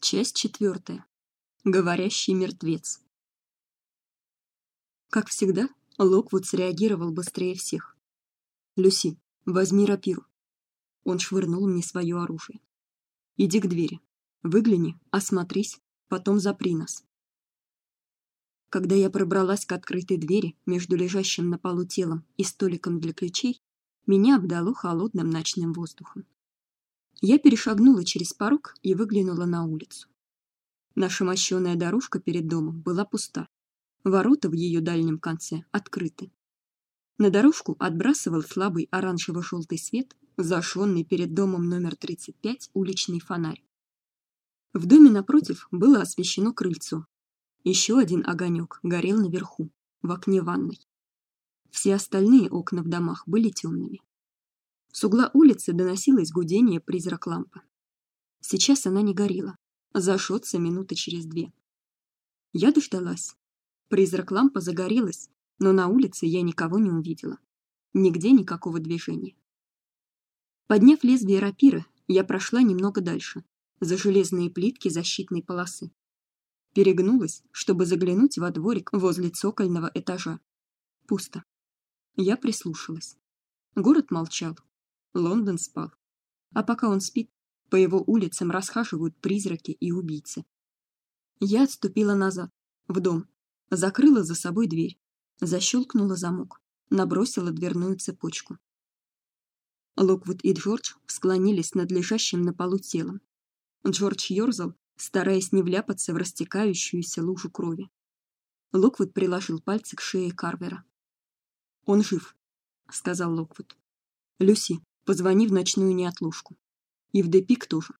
Часть четвертая. Говорящий мертвец. Как всегда, Локвуд среагировал быстрее всех. Люси, возьми рапиру. Он швырнул мне свое оружие. Иди к двери. Выгляни, осмотрись, потом запри нас. Когда я пробралась к открытой двери между лежащим на полу телом и столиком для ключей, меня обдало холодным ночным воздухом. Я перешагнула через порог и выглянула на улицу. Наша мощёная дорожка перед домом была пуста. Ворота в ее дальнем конце открыты. На дорожку отбрасывал слабый оранжево желтый свет, зажженный перед домом номер 35 уличный фонарь. В доме напротив было освещено крыльцо. Еще один огонек горел наверху, в окне ванной. Все остальные окна в домах были темными. С угла улицы доносилось гудение призрак лампы. Сейчас она не горела, зажжется минуты через две. Я дождалась. Призрак лампы загорелась, но на улице я никого не увидела. Нигде никакого движения. Подняв лезвие рапиры, я прошла немного дальше, за железные плитки защитной полосы. Перегнулась, чтобы заглянуть во дворик возле цокольного этажа. Пусто. Я прислушалась. Город молчал, Лондон спал. А пока он спит, по его улицам расхаживают призраки и убийцы. Я отступила назад, в дом, закрыла за собой дверь, защелкнула замок, набросила дверную цепочку. Локвуд и Джордж склонились над лежащим на полу телом. Джордж ёрзал, стараясь не вляпаться в растекающуюся лужу крови. Локвуд приложил пальцы к шее Карвера. Он жив, сказал Локвуд. Люси, Позвони в ночную неотложку. И в Депик тоже.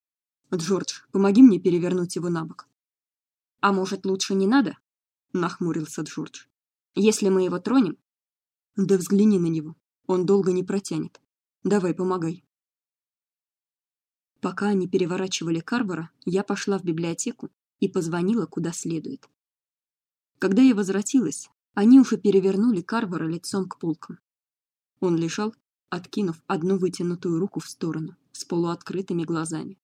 Джордж, помоги мне перевернуть его на бок. А может, лучше не надо? нахмурился Джордж. Если мы его тронем, да взгляни на него. Он долго не протянет. Давай, помогай. Пока они переворачивали Карвера, я пошла в библиотеку и позвонила куда следует. Когда я возвратилась, они уже перевернули Карвера лицом к полкам. Он лежал, откинув одну вытянутую руку в сторону, с полуоткрытыми глазами.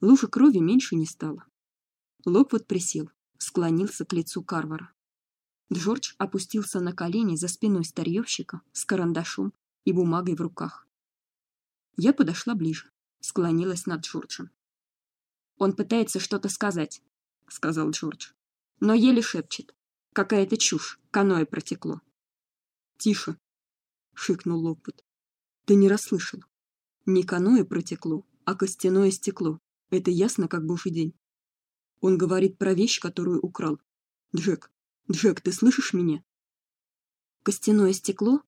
Лужа крови меньше не стало. Локвуд присел, склонился к лицу Карвара. Джордж опустился на колени за спиной старьёвщика с карандашом и бумагой в руках. Я подошла ближе, склонилась над Джорджем. Он пытается что-то сказать, сказал Джордж, но еле шепчет. Какая-то чушь, каноэ протекло. Тише, шикнул Локвуд. Ты не расслышал. Не каноэ протекло, а костяное стекло. Это ясно, как божий день. Он говорит про вещь, которую украл. Джек, Джек, ты слышишь меня? Костяное стекло?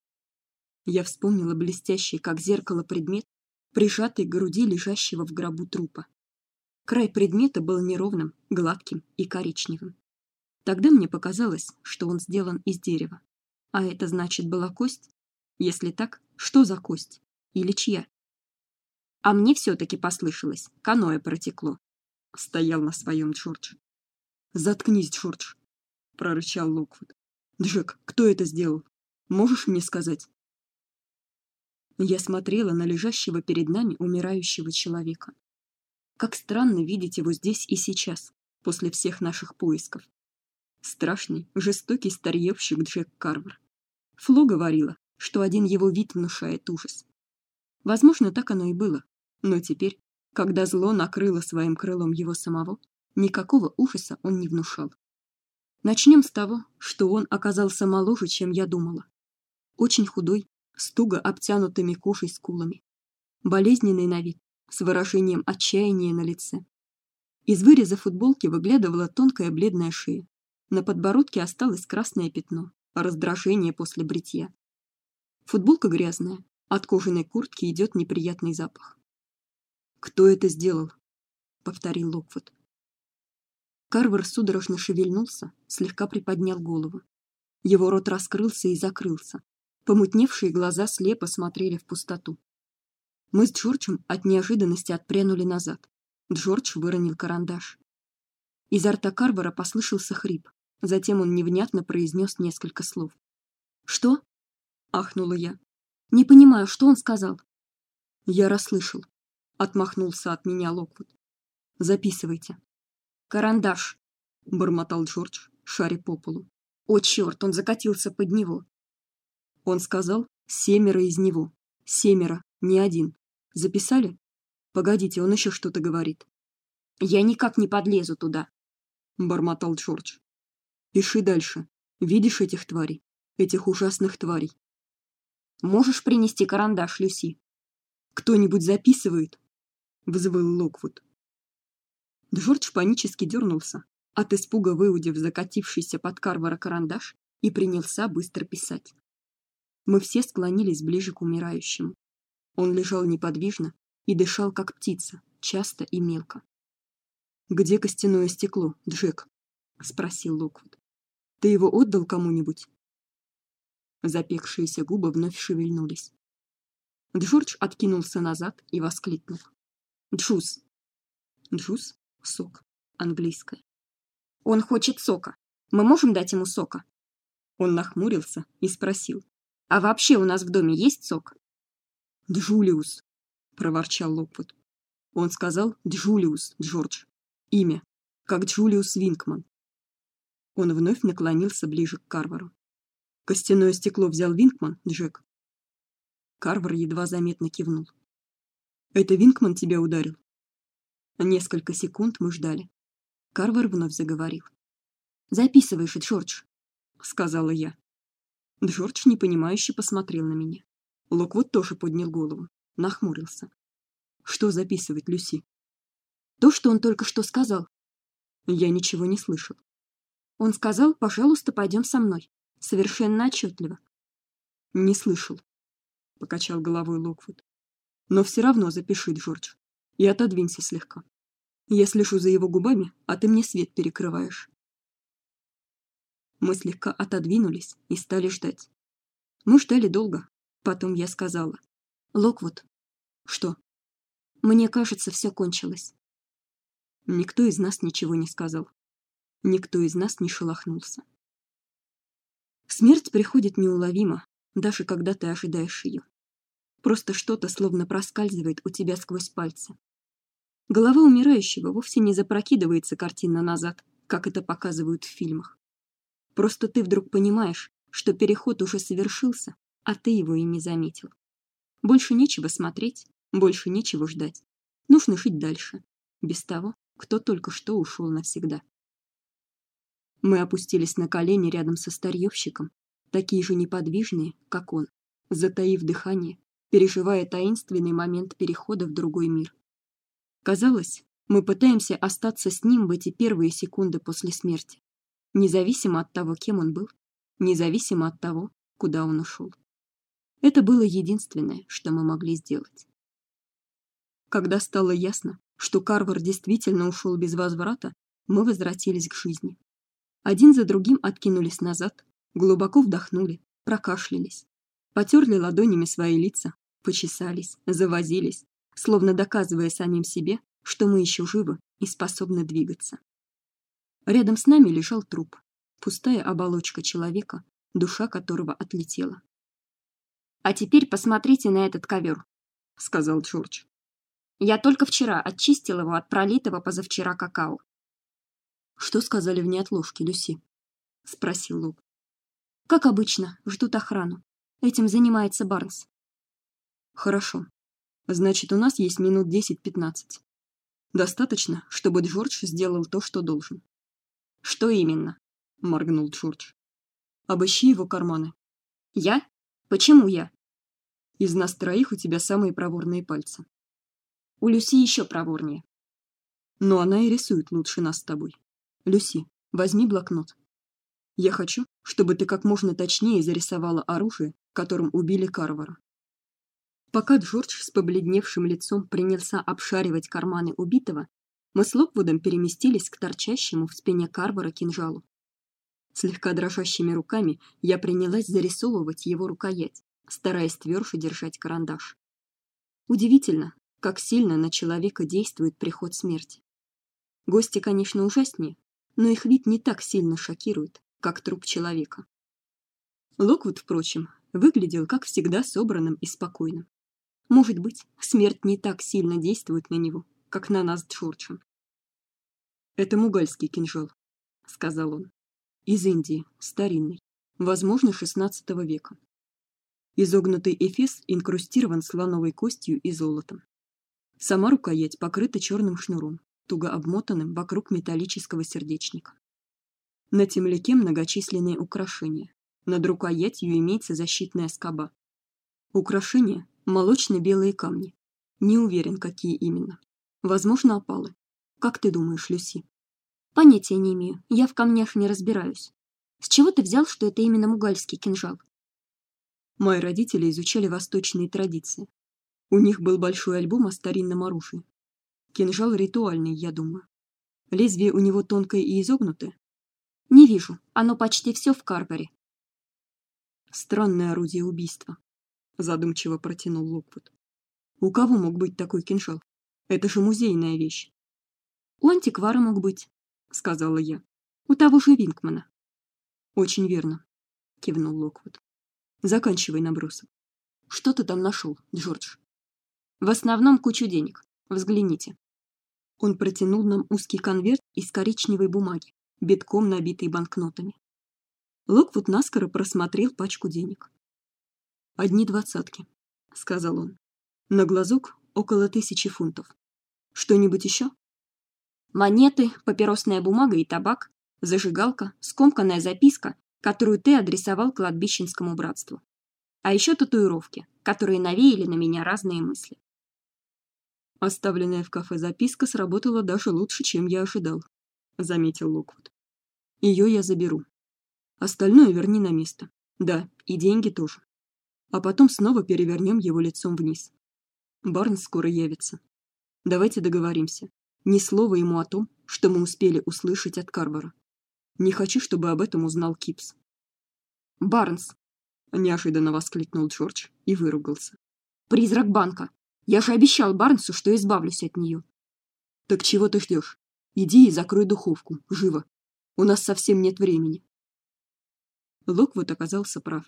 Я вспомнила блестящий, как зеркало, предмет, прижатый к груди лежащего в гробу трупа. Край предмета был неровным, гладким и коричневым. Тогда мне показалось, что он сделан из дерева. А это значит была кость? Если так, что за кость? Или чья? А мне все таки послышалось. Каноэ протекло. Стоял на своем Джордж. Заткнись, Джордж, прорычал Локвуд. Джек, кто это сделал? Можешь мне сказать? Я смотрела на лежащего перед нами умирающего человека. Как странно видеть его здесь и сейчас, после всех наших поисков. Страшный, жестокий старьевщик Джек Карвер. Фло говорила, что один его вид внушает ужас. Возможно, так оно и было, но теперь, когда зло накрыло своим крылом его самого, никакого ужаса он не внушал. Начнем с того, что он оказался моложе, чем я думала. Очень худой, с туго обтянутыми кожей скулами, болезненный на вид, с выражением отчаяния на лице. Из выреза футболки выглядывала тонкая бледная шея. На подбородке осталось красное пятно, раздражение после бритья. Футболка грязная, от кожаной куртки идет неприятный запах. Кто это сделал? повторил Локвуд. Карвер судорожно шевельнулся, слегка приподнял голову. Его рот раскрылся и закрылся. Помутневшие глаза слепо смотрели в пустоту. Мы с Джорджем от неожиданности отпрянули назад. Джордж выронил карандаш. Изо рта Карвера послышался хрип. Затем он невнятно произнес несколько слов. Что? Ахнула я. Не понимаю, что он сказал. Я расслышал. Отмахнулся от меня Локвуд. Записывайте. Карандаш, бормотал Джордж, шаря по полу. О чёрт, он закатился под него. Он сказал: "Семеро из него. Семеро, не один. Записали? Погодите, он еще что-то говорит. Я никак не подлезу туда, бормотал Джордж. Пиши дальше. Видишь этих тварей, этих ужасных тварей. Можешь принести карандаш, Люси? Кто-нибудь записывает? взвыл Локвуд. Джордж панически дернулся, от испуга выудив закатившийся под Карвара карандаш и принялся быстро писать. Мы все склонились ближе к умирающему. Он лежал неподвижно и дышал как птица, часто и мелко. Где костяное стекло, Джек? спросил Локвуд. Ты его отдал кому-нибудь? Запекшиеся губы вновь шевельнулись. Джордж откинулся назад и воскликнул: "Джус!" Джус сок, английское. Он хочет сока. Мы можем дать ему сока? Он нахмурился и спросил: "А вообще у нас в доме есть сок?" "Джулиус", проворчал Локвуд. Он сказал: "Джулиус, Джордж. Имя, как Джулиус Винкман". Он вновь наклонился ближе к Карвару. Костяное стекло взял Винкман, Джек. Карвар едва заметно кивнул. Это Винкман тебя ударил? Несколько секунд мы ждали. Карвер вновь заговорил. Записываешь, Джордж, сказала я. Джордж непонимающе посмотрел на меня. Локвуд тоже поднял голову, нахмурился. Что записывать, Люси? То, что он только что сказал. Я ничего не слышал. Он сказал: "Пожалуйста, пойдем со мной". Совершенно отчетливо. Не слышал, покачал головой Локвуд. Но все равно запиши, Джордж и отодвинься слегка. Я слежу за его губами, а ты мне свет перекрываешь. Мы слегка отодвинулись и стали ждать. Мы ждали долго. Потом я сказала: "Локвуд, что? Мне кажется, все кончилось". Никто из нас ничего не сказал. Никто из нас не шелохнулся. Смерть приходит неуловимо, даже когда ты ожидаешь ее. Просто что-то словно проскальзывает у тебя сквозь пальцы. Голова умирающего вовсе не запрокидывается картинно назад, как это показывают в фильмах. Просто ты вдруг понимаешь, что переход уже совершился, а ты его и не заметил. Больше нечего смотреть, больше нечего ждать. Нужно жить дальше, без того, кто только что ушел навсегда. Мы опустились на колени рядом со старьевщиком, такие же неподвижные, как он, затаив дыхание, переживая таинственный момент перехода в другой мир. Казалось, мы пытаемся остаться с ним в эти первые секунды после смерти, независимо от того, кем он был, независимо от того, куда он ушел. Это было единственное, что мы могли сделать. Когда стало ясно, что Карвар действительно ушел без возврата, мы возвратились к жизни. Один за другим откинулись назад, глубоко вдохнули, прокашлялись, потёрли ладонями свои лица, почесались, завозились, словно доказывая самим себе, что мы еще живы и способны двигаться. Рядом с нами лежал труп, пустая оболочка человека, душа которого отлетела. А теперь посмотрите на этот ковер, сказал Джордж. Я только вчера очистил его от пролитого позавчера какао. Что сказали в неотложке, Люси? спросил Лук. Как обычно, ждут охрану. Этим занимается Барнс. Хорошо. Значит, у нас есть минут 10-15. Достаточно, чтобы Джордж сделал то, что должен. Что именно? моргнул Джордж. Обыщи его карманы. Я? Почему я? Из нас троих у тебя самые проворные пальцы. У Люси еще проворнее. Но она и рисует лучше нас с тобой. Люси, возьми блокнот. Я хочу, чтобы ты как можно точнее зарисовала оружие, которым убили Карвара. Пока Джордж с побледневшим лицом принялся обшаривать карманы убитого, мы с Локвудом переместились к торчащему в спине Карвара кинжалу. Слегка дрожащими руками я принялась зарисовывать его рукоять, стараясь тверже держать карандаш. Удивительно, как сильно на человека действует приход смерти. Гости, конечно, ужаснее, но их вид не так сильно шокирует, как труп человека. Локвуд, впрочем, выглядел, как всегда, собранным и спокойным. Может быть, смерть не так сильно действует на него, как на нас с Джорджем. Это мугальский кинжал, сказал он. Из Индии, старинный, возможно, XVI века. Изогнутый эфес инкрустирован слоновой костью и золотом. Сама рукоять покрыта черным шнуром, туго обмотанным вокруг металлического сердечника. На темляке многочисленные украшения. Над рукоятью имеется защитная скоба. Украшения молочно-белые камни. Не уверен, какие именно. Возможно, опалы. Как ты думаешь, Люси? Понятия не имею. Я в камнях не разбираюсь. С чего ты взял, что это именно мугальский кинжал? Мои родители изучали восточные традиции. У них был большой альбом о старинном оружии. Кинжал ритуальный, я думаю. Лезвие у него тонкое и изогнутое. Не вижу. Оно почти все в карборе. Странное орудие убийства, задумчиво протянул Локвуд. У кого мог быть такой кинжал? Это же музейная вещь. У антиквара мог быть, сказала я. У того же Винкмана. Очень верно, кивнул Локвуд. Заканчивай набросок. Что ты там нашел, Джордж? В основном кучу денег. Взгляните. Он протянул нам узкий конверт из коричневой бумаги, битком набитый банкнотами. Локвуд наскоро просмотрел пачку денег. Одни двадцатки, сказал он. На глазок около тысячи фунтов. Что-нибудь еще? Монеты, папиросная бумага и табак, зажигалка, скомканная записка, которую ты адресовал кладбищенскому братству. А еще татуировки, которые навеяли на меня разные мысли. Оставленная в кафе записка сработала даже лучше, чем я ожидал, заметил Локвуд. Ее я заберу. Остальное верни на место. Да, и деньги тоже. А потом снова перевернем его лицом вниз. Барн скоро явится. Давайте договоримся. Ни слова ему о том, что мы успели услышать от Карбора. Не хочу, чтобы об этом узнал Кипс. Барнс, неожиданно воскликнул Джордж и выругался. Призрак банка. Я же обещал Барнсу, что избавлюсь от нее. Так чего ты ждешь? Иди и закрой духовку, живо. У нас совсем нет времени. Локвуд оказался прав.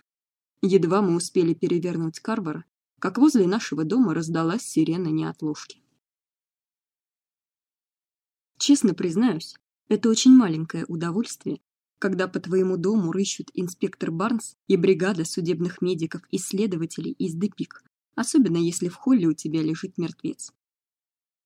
Едва мы успели перевернуть Карвара, как возле нашего дома раздалась сирена неотложки. Честно признаюсь, это очень маленькое удовольствие, когда по твоему дому рыщут инспектор Барнс и бригада судебных медиков-исследователей из Депик, особенно если в холле у тебя лежит мертвец.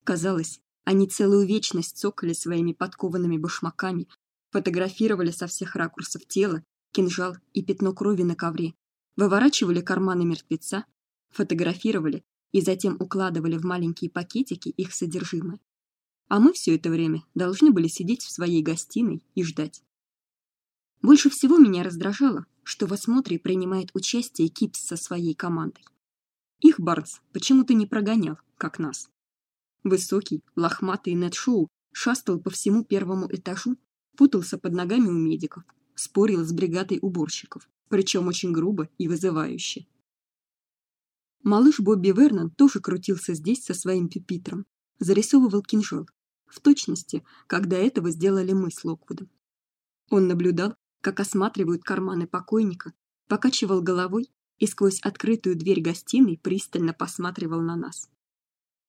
Казалось, они целую вечность цокали своими подкованными башмаками, фотографировали со всех ракурсов тело, кинжал и пятно крови на ковре, выворачивали карманы мертвеца, фотографировали и затем укладывали в маленькие пакетики их содержимое. А мы все это время должны были сидеть в своей гостиной и ждать. Больше всего меня раздражало, что в осмотре принимает участие Кипс со своей командой. Их Барнс почему-то не прогонял, как нас. Высокий, лохматый Нед Шоу шастал по всему первому этажу, путался под ногами у медиков, спорил с бригадой уборщиков, причем очень грубо и вызывающе. Малыш Бобби Вернон тоже крутился здесь со своим пюпитром, зарисовывал кинжал, в точности, как до этого сделали мы с Локвудом. Он наблюдал, как осматривают карманы покойника, покачивал головой и сквозь открытую дверь гостиной пристально посматривал на нас.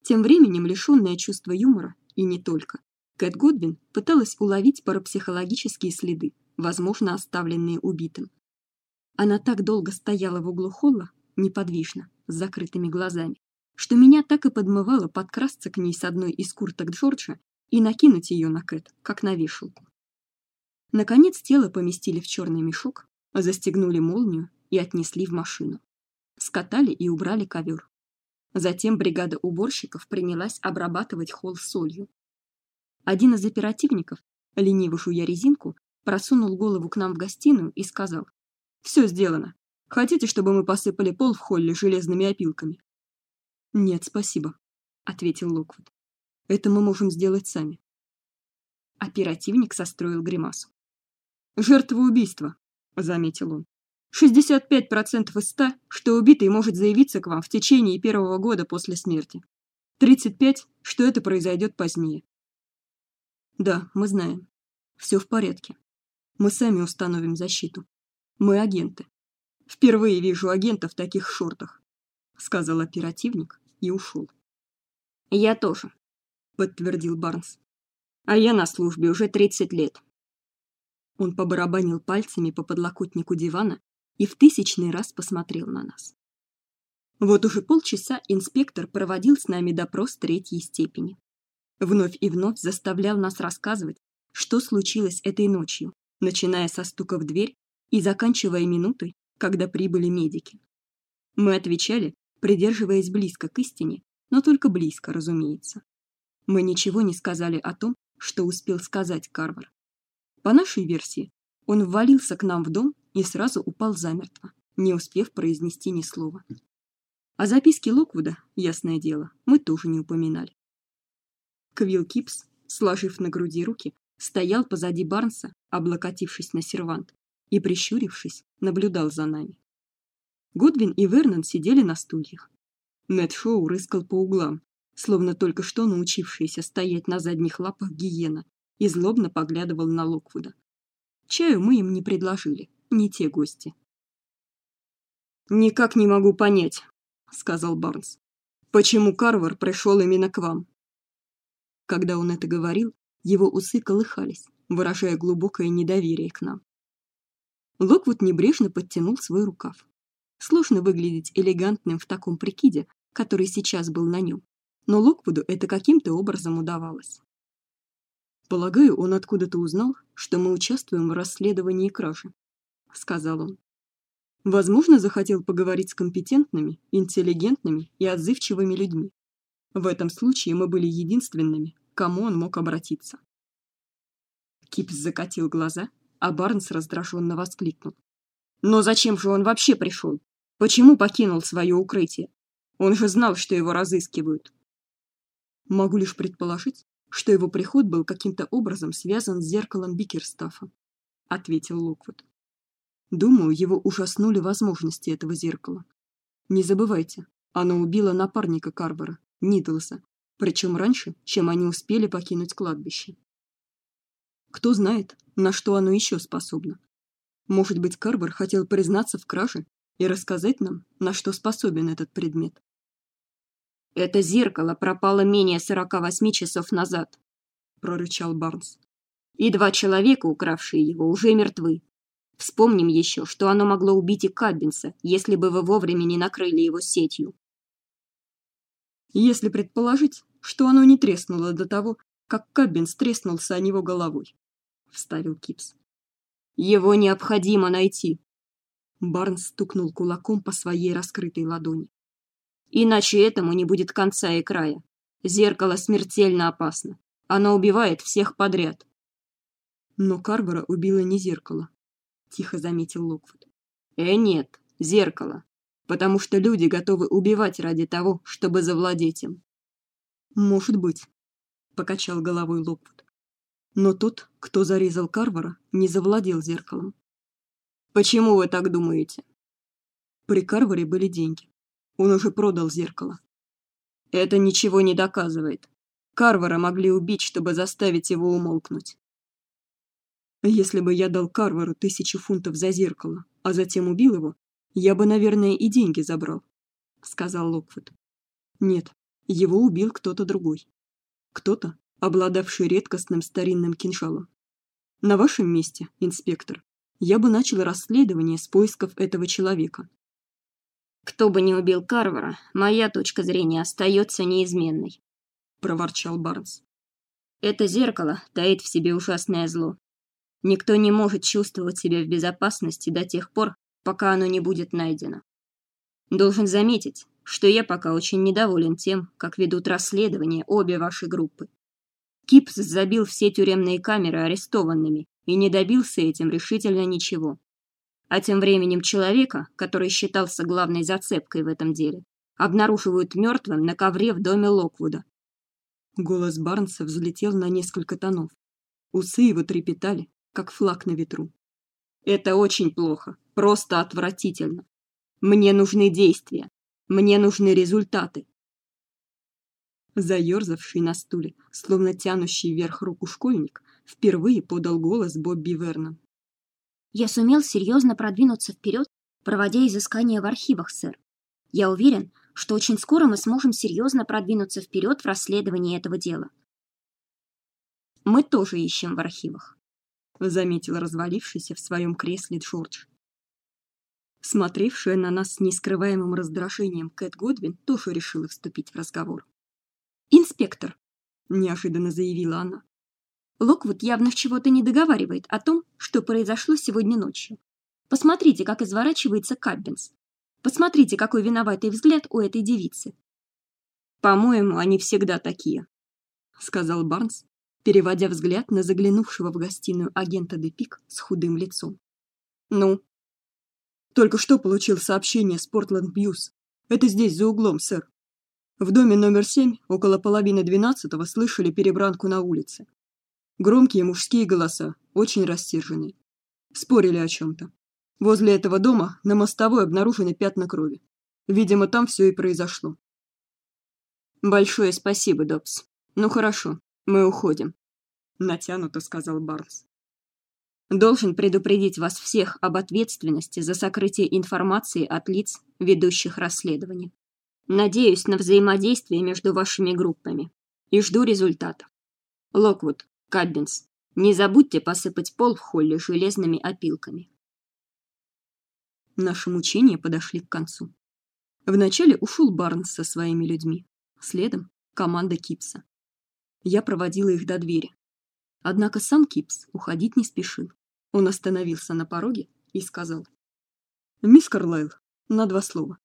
Тем временем, лишённая чувства юмора и не только, Кэт Годвин пыталась уловить парапсихологические следы, возможно, оставленные убитым. Она так долго стояла в углу холла, неподвижно, с закрытыми глазами, что меня так и подмывало подкрасться к ней с одной из курток Джорджа и накинуть ее на Кэт, как на вешалку. Наконец тело поместили в черный мешок, застегнули молнию и отнесли в машину. Скатали и убрали ковер. Затем бригада уборщиков принялась обрабатывать холл солью. Один из оперативников, лениво жуя резинку, просунул голову к нам в гостиную и сказал: "Все сделано. Хотите, чтобы мы посыпали пол в холле железными опилками?" "Нет, спасибо", ответил Локвуд. "Это мы можем сделать сами". Оперативник состроил гримасу. "Жертва убийства", заметил он. 65% из 100, что убитый может заявиться к вам в течение первого года после смерти. 35, что это произойдет позднее. Да, мы знаем. Все в порядке. Мы сами установим защиту. Мы агенты. Впервые вижу агента в таких шортах, сказал оперативник и ушел. Я тоже, подтвердил Барнс. а я на службе уже 30 лет. Он побарабанил пальцами по подлокотнику дивана и в тысячный раз посмотрел на нас. Вот уже полчаса инспектор проводил с нами допрос третьей степени. Вновь и вновь заставлял нас рассказывать, что случилось этой ночью, начиная со стука в дверь и заканчивая минутой, когда прибыли медики. Мы отвечали, придерживаясь близко к истине, но только близко, разумеется. Мы ничего не сказали о том, что успел сказать Карвер. По нашей версии, он ввалился к нам в дом и сразу упал замертво, не успев произнести ни слова. О записке Локвуда, ясное дело, мы тоже не упоминали. Квилл Кипс, сложив на груди руки, стоял позади Барнса, облокотившись на сервант, и прищурившись, наблюдал за нами. Годвин и Вернон сидели на стульях. Нед Шоу рыскал по углам, словно только что научившийся стоять на задних лапах гиена, и злобно поглядывал на Локвуда. Чаю мы им не предложили, не те гости. Никак не могу понять, сказал Барнс. Почему Карвер пришел именно к вам? Когда он это говорил, его усы колыхались, выражая глубокое недоверие к нам. Локвуд небрежно подтянул свой рукав. Сложно выглядеть элегантным в таком прикиде, который сейчас был на нем, но Локвуду это каким-то образом удавалось. Полагаю, он откуда-то узнал, что мы участвуем в расследовании кражи, сказал он. Возможно, захотел поговорить с компетентными, интеллигентными и отзывчивыми людьми. В этом случае мы были единственными, к кому он мог обратиться. Кипс закатил глаза, а Барнс раздраженно воскликнул: "Но зачем же он вообще пришел? Почему покинул свое укрытие? Он же знал, что его разыскивают". Могу лишь предположить, что его приход был каким-то образом связан с зеркалом Бикерстафа, ответил Локвуд. Думаю, его ужаснули возможности этого зеркала. Не забывайте, оно убило напарника Карбера, Нидлса, причем раньше, чем они успели покинуть кладбище. Кто знает, на что оно еще способно? Может быть, Карбер хотел признаться в краже и рассказать нам, на что способен этот предмет. Это зеркало пропало менее сорока восьми часов назад, прорычал Барнс. И два человека, укравшие его, уже мертвы. Вспомним еще, что оно могло убить и Каббинса, если бы вы вовремя не накрыли его сетью. Если предположить, что оно не треснуло до того, как Каббинс треснулся о него головой, вставил Кипс. Его необходимо найти. Барнс стукнул кулаком по своей раскрытой ладони. Иначе этому не будет конца и края. Зеркало смертельно опасно. Оно убивает всех подряд. Но Карбера убило не зеркало, тихо заметил Локвуд. Э, нет, зеркало. Потому что люди готовы убивать ради того, чтобы завладеть им. Может быть, покачал головой Локвуд. Но тот, кто зарезал Карвера, не завладел зеркалом. Почему вы так думаете? При Карвере были деньги. Он уже продал зеркало. Это ничего не доказывает. Карвера могли убить, чтобы заставить его умолкнуть. Если бы я дал Карверу тысячу фунтов за зеркало, а затем убил его, я бы, наверное, и деньги забрал, сказал Локвуд. Нет, его убил кто-то другой. Кто-то, обладавший редкостным старинным кинжалом. На вашем месте, инспектор, я бы начал расследование с поисков этого человека. Кто бы ни убил Карвера, моя точка зрения остается неизменной, проворчал Барнс. Это зеркало таит в себе ужасное зло. Никто не может чувствовать себя в безопасности до тех пор, пока оно не будет найдено. Должен заметить, что я пока очень недоволен тем, как ведут расследование обе ваши группы. Кипс забил все тюремные камеры арестованными и не добился этим решительно ничего. А тем временем человека, который считался главной зацепкой в этом деле, обнаруживают мертвым на ковре в доме Локвуда. Голос Барнса взлетел на несколько тонов. Усы его трепетали, как флаг на ветру. Это очень плохо, просто отвратительно. Мне нужны действия. Мне нужны результаты. Заерзавший на стуле, словно тянущий вверх руку школьник, впервые подал голос Бобби Вернон. Я сумел серьезно продвинуться вперед, проводя изыскания в архивах, сэр. Я уверен, что очень скоро мы сможем серьезно продвинуться вперед в расследовании этого дела. мы тоже ищем в архивах, заметил развалившийся в своем кресле Джордж. Смотревшая на нас с нескрываемым раздражением Кэт Годвин тоже решила вступить в разговор. Инспектор, неожиданно заявила она. Локвуд явно чего-то не договаривает о том, что произошло сегодня ночью. Посмотрите, как изворачивается Каббинс. Посмотрите, какой виноватый взгляд у этой девицы. По-моему, они всегда такие, сказал Барнс, переводя взгляд на заглянувшего в гостиную агента Депик с худым лицом. Ну, только что получил сообщение с Портленд Бьюз. Это здесь за углом, сэр. В доме номер семь около половины двенадцатого слышали перебранку на улице. Громкие мужские голоса, очень рассерженные. Спорили о чем то Возле этого дома на мостовой обнаружены пятна крови. Видимо, там все и произошло. Большое спасибо, Добс. Ну хорошо, мы уходим, натянуто сказал Барнс. Должен предупредить вас всех об ответственности за сокрытие информации от лиц, ведущих расследование. Надеюсь на взаимодействие между вашими группами и жду результатов. Локвуд, Каббинс, не забудьте посыпать пол в холле железными опилками. Наши мучения подошли к концу. Вначале ушел Барнс со своими людьми, следом команда Кипса. Я проводила их до двери. Однако сам Кипс уходить не спешил. Он остановился на пороге и сказал: "Мисс Карлайл, на два слова".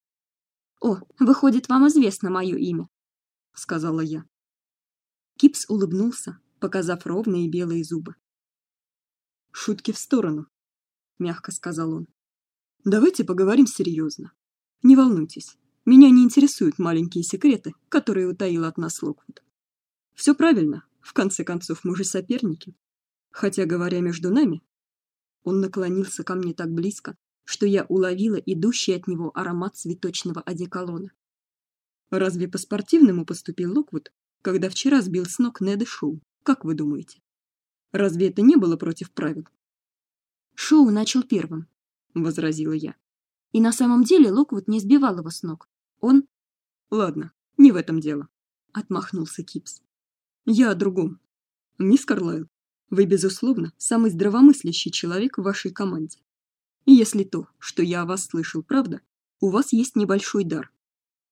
"О, выходит, вам известно мое имя", сказала я. Кипс улыбнулся, показав ровные белые зубы. "Шутки в сторону", мягко сказал он. "Давайте поговорим серьезно. Не волнуйтесь, меня не интересуют маленькие секреты, которые утаил от нас Локвуд. Все правильно, в конце концов, мы же соперники. Хотя, говоря между нами, он наклонился ко мне так близко, что я уловила идущий от него аромат цветочного одеколона. Разве по-спортивному поступил Локвуд, когда вчера сбил с ног Неда Шоу? Как вы думаете? Разве это не было против правил? Шоу начал первым, возразила я. И на самом деле Локвуд не сбивал его с ног. Он Ладно, не в этом дело, отмахнулся Кипс. Я о другом. Мисс Карлайл, вы безусловно самый здравомыслящий человек в вашей команде. И если то, что я о вас слышал, правда, у вас есть небольшой дар.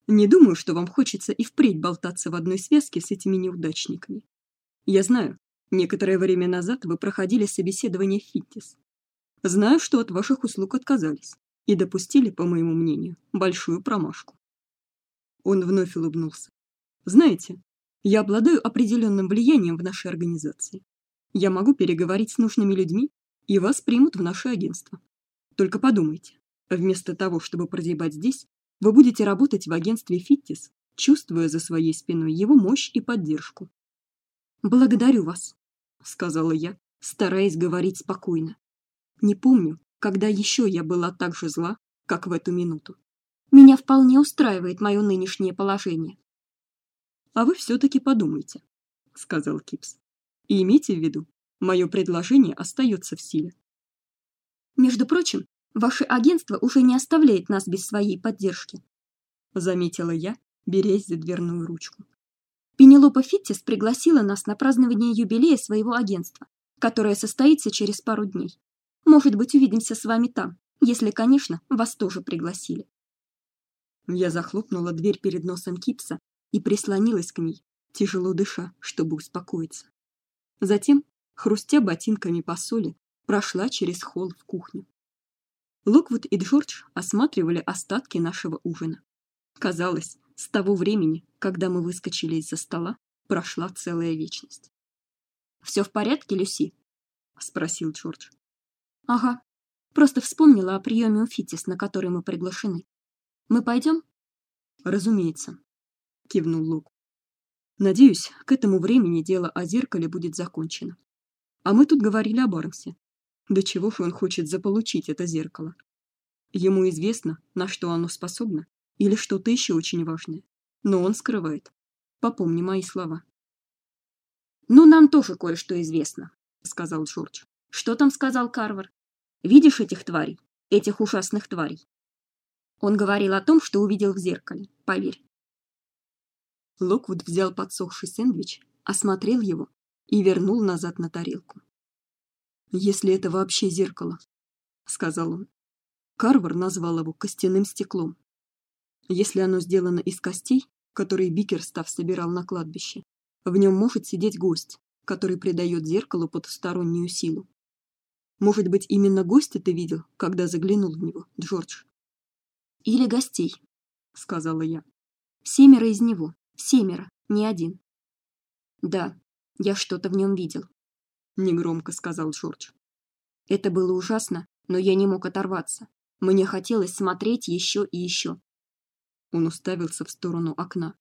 Не думаю, что вам хочется и впредь болтаться в одной связке с этими неудачниками. Я знаю, некоторое время назад вы проходили собеседование Фиттис. Знаю, что от ваших услуг отказались и допустили, по моему мнению, большую промашку. Он вновь улыбнулся. Знаете, я обладаю определенным влиянием в нашей организации. Я могу переговорить с нужными людьми, и вас примут в наше агентство. Только подумайте, вместо того, чтобы прозябать здесь, вы будете работать в агентстве Фиттис, чувствуя за своей спиной его мощь и поддержку. Благодарю вас, сказала я, стараясь говорить спокойно. Не помню, когда еще я была так же зла, как в эту минуту. Меня вполне устраивает мое нынешнее положение. А вы все таки подумайте, сказал Кипс. И имейте в виду, мое предложение остается в силе. Между прочим, ваше агентство уже не оставляет нас без своей поддержки, заметила я, берясь за дверную ручку. Пенелопа Фиттис пригласила нас на празднование юбилея своего агентства, которое состоится через пару дней. Может быть, увидимся с вами там, если, конечно, вас тоже пригласили. Я захлопнула дверь перед носом Кипса и прислонилась к ней, тяжело дыша, чтобы успокоиться. Затем, хрустя ботинками по соли, прошла через холл в кухню. Локвуд и Джордж осматривали остатки нашего ужина. Казалось, с того времени, когда мы выскочили из-за стола, прошла целая вечность. Все в порядке, Люси? спросил Джордж. Ага. Просто вспомнила о приеме у Фитис, на который мы приглашены. Мы пойдем? Разумеется, кивнул Лук. Надеюсь, к этому времени дело о зеркале будет закончено. А мы тут говорили о Барнсе. До чего же он хочет заполучить это зеркало? Ему известно, на что оно способно, или что-то еще очень важное, но он скрывает. Попомни мои слова. Ну нам тоже кое-что известно, сказал Джордж. Что там сказал Карвер? Видишь этих тварей, этих ужасных тварей? Он говорил о том, что увидел в зеркале. Поверь, Локвуд взял подсохший сэндвич, осмотрел его и вернул назад на тарелку. Если это вообще зеркало, сказал он. Карвер назвал его костяным стеклом. Если оно сделано из костей, которые Бикерстав собирал на кладбище, в нем может сидеть гость, который придает зеркалу потустороннюю силу. Может быть, именно гостя ты видел, когда заглянул в него, Джордж? Или гостей, сказала я. Семеро из него, семеро, не один. Да, я что-то в нем видел, негромко сказал Джордж. Это было ужасно, но я не мог оторваться. Мне хотелось смотреть еще и еще. Он уставился в сторону окна.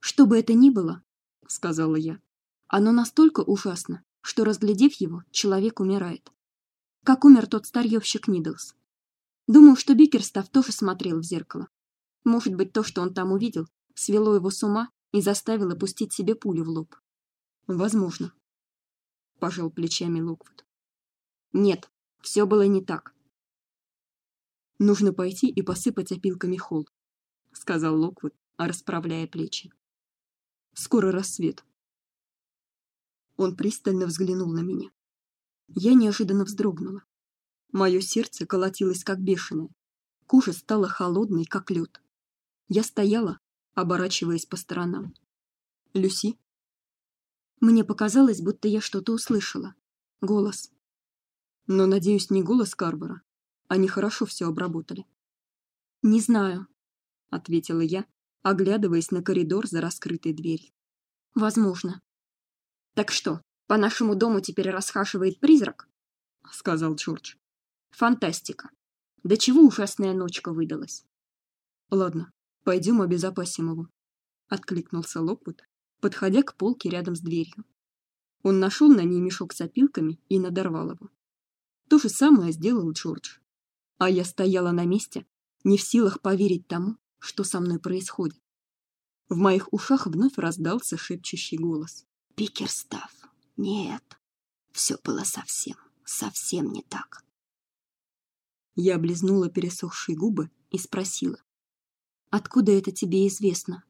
Что бы это ни было, сказала я, оно настолько ужасно, что разглядев его, человек умирает. Как умер тот старьевщик Нидлс. Думаю, что Бикерстав тоже смотрел в зеркало. Может быть, то, что он там увидел, свело его с ума и заставило пустить себе пулю в лоб. Возможно. Пожал плечами Локвуд. Нет, все было не так. Нужно пойти и посыпать опилками холл, сказал Локвуд, расправляя плечи. Скоро рассвет. Он пристально взглянул на меня. Я неожиданно вздрогнула. Мое сердце колотилось как бешеное. Кожа стала холодной, как лед. Я стояла, оборачиваясь по сторонам. Люси. Мне показалось, будто я что-то услышала. Голос. Но, надеюсь, не голос Карбора. Они хорошо все обработали. Не знаю, ответила я, оглядываясь на коридор за раскрытой дверью. Возможно. Так что, по нашему дому теперь расхаживает призрак? сказал Джордж. Фантастика. Да чего ужасная ночка выдалась. Ладно, пойдем обезопасим его. Откликнулся Локвуд, подходя к полке рядом с дверью. Он нашел на ней мешок с опилками и надорвал его. То же самое сделал Джордж. А я стояла на месте, не в силах поверить тому, что со мной происходит. В моих ушах вновь раздался шепчущий голос. Пикерстав. Нет, все было совсем, совсем не так. Я облизнула пересохшие губы и спросила: "Откуда это тебе известно?"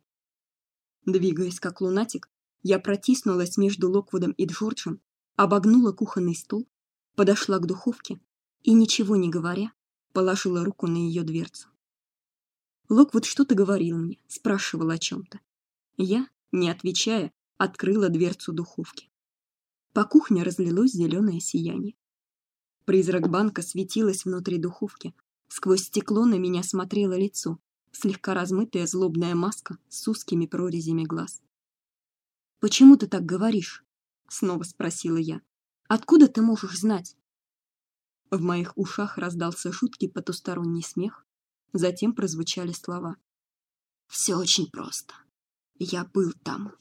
Двигаясь как лунатик, я протиснулась между Локвудом и Джорджем, обогнула кухонный стол, подошла к духовке и ничего не говоря, положила руку на ее дверцу. Локвуд что-то говорил мне, спрашивал о чем то Я, не отвечая, открыла дверцу духовки. По кухне разлилось зеленое сияние. Призрак банка светилась внутри духовки. Сквозь стекло на меня смотрело лицо, слегка размытая злобная маска с узкими прорезями глаз. Почему ты так говоришь? снова спросила я. Откуда ты можешь знать? В моих ушах раздался жуткий потусторонний смех, затем прозвучали слова. Все очень просто. Я был там.